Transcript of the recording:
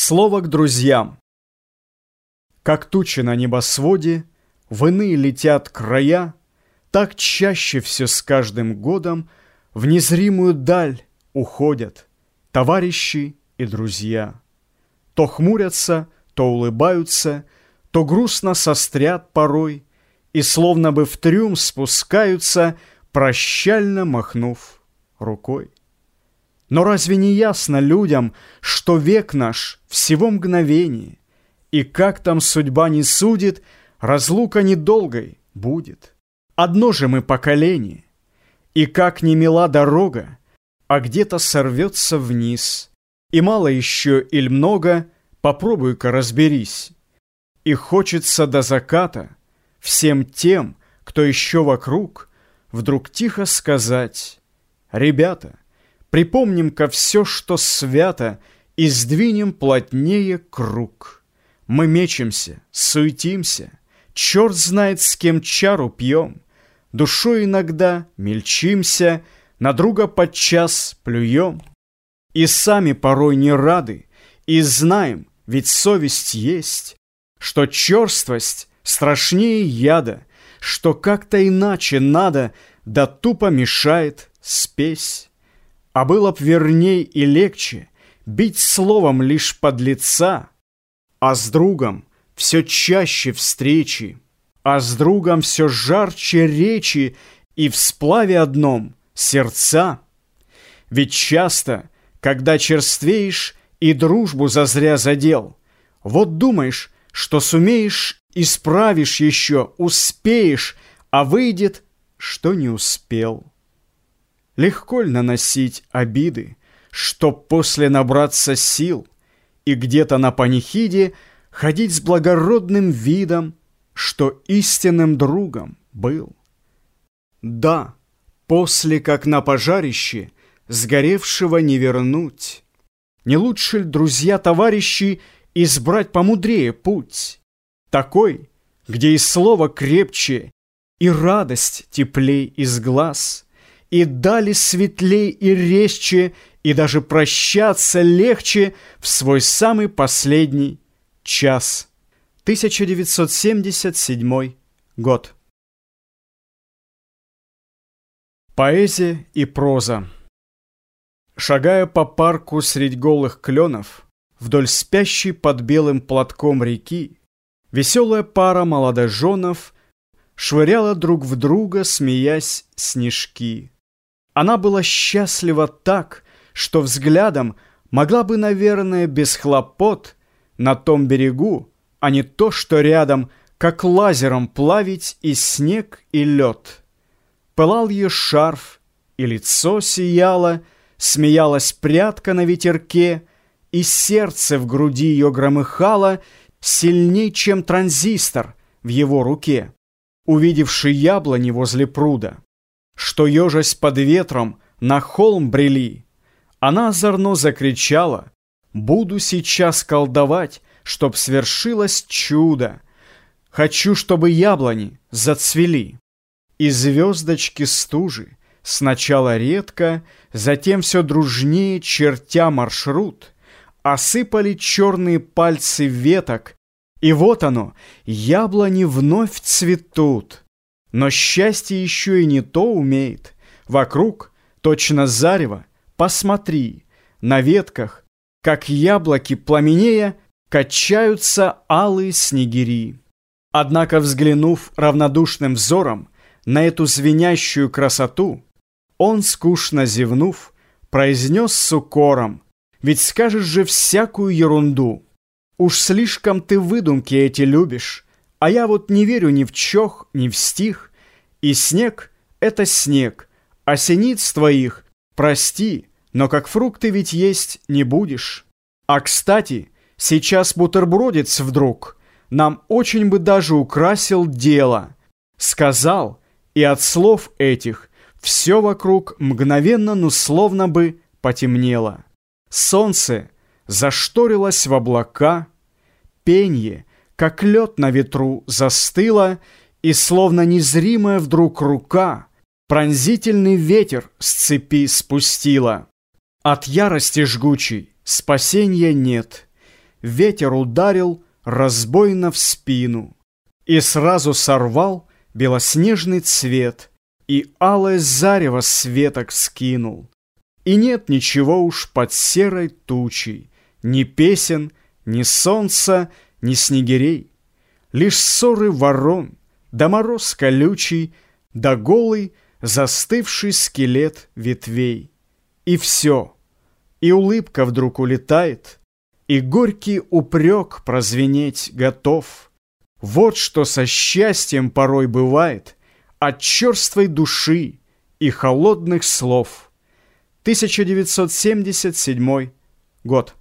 Слово к друзьям. Как тучи на небосводе, В иные летят края, Так чаще все с каждым годом В незримую даль уходят Товарищи и друзья. То хмурятся, то улыбаются, То грустно сострят порой И словно бы в трюм спускаются, Прощально махнув рукой. Но разве не ясно людям, что век наш всего мгновение, и как там судьба не судит, разлука недолгой будет. Одно же мы поколение, и как не мила дорога, а где-то сорвется вниз, и мало еще или много, попробуй-ка разберись. И хочется до заката всем тем, кто еще вокруг, вдруг тихо сказать «Ребята, Припомним-ка все, что свято, И сдвинем плотнее круг. Мы мечемся, суетимся, Черт знает, с кем чару пьем, Душой иногда мельчимся, На друга подчас плюем. И сами порой не рады, И знаем, ведь совесть есть, Что черствость страшнее яда, Что как-то иначе надо, Да тупо мешает спесь. А было б верней и легче Бить словом лишь под лица, А с другом все чаще встречи, А с другом все жарче речи И в сплаве одном сердца. Ведь часто, когда черствеешь И дружбу зазря задел, Вот думаешь, что сумеешь, Исправишь еще, успеешь, А выйдет, что не успел. Легко ль наносить обиды, Чтоб после набраться сил И где-то на панихиде Ходить с благородным видом, Что истинным другом был? Да, после, как на пожарище, Сгоревшего не вернуть. Не лучше ли, друзья-товарищи, Избрать помудрее путь? Такой, где и слово крепче, И радость теплей из глаз — и дали светлей и резче, и даже прощаться легче в свой самый последний час. 1977 год. Поэзия и проза. Шагая по парку средь голых кленов, Вдоль спящей под белым платком реки, Веселая пара молодоженов Швыряла друг в друга, смеясь, снежки. Она была счастлива так, что взглядом могла бы, наверное, без хлопот на том берегу, а не то, что рядом, как лазером плавить и снег, и лед. Пылал ее шарф, и лицо сияло, смеялась прядка на ветерке, и сердце в груди ее громыхало сильней, чем транзистор в его руке, увидевший яблони возле пруда что, ежась под ветром, на холм брели. Она озорно закричала, «Буду сейчас колдовать, чтоб свершилось чудо! Хочу, чтобы яблони зацвели!» И звездочки стужи, сначала редко, затем все дружнее, чертя маршрут, осыпали черные пальцы веток, и вот оно, яблони вновь цветут. Но счастье еще и не то умеет. Вокруг, точно зарево, посмотри, на ветках, как яблоки пламенея, качаются алые снегири. Однако, взглянув равнодушным взором на эту звенящую красоту, он, скучно зевнув, произнес с укором, «Ведь скажешь же всякую ерунду. Уж слишком ты выдумки эти любишь, а я вот не верю ни в чох, ни в стих. И снег — это снег, а синиц твоих, прости, но как фрукты ведь есть не будешь. А, кстати, сейчас бутербродец вдруг нам очень бы даже украсил дело. Сказал, и от слов этих все вокруг мгновенно, ну словно бы потемнело. Солнце зашторилось в облака, пенье — как лед на ветру, застыла, и словно незримая вдруг рука пронзительный ветер с цепи спустила. От ярости жгучей спасения нет, ветер ударил разбойно в спину и сразу сорвал белоснежный цвет и алое зарево светок скинул. И нет ничего уж под серой тучей, ни песен, ни солнца, ни снегирей. Лишь ссоры ворон, да мороз колючий, да голый, застывший скелет ветвей. И все, и улыбка вдруг улетает, и горький упрек прозвенеть готов. Вот что со счастьем порой бывает от черствой души и холодных слов. 1977 год.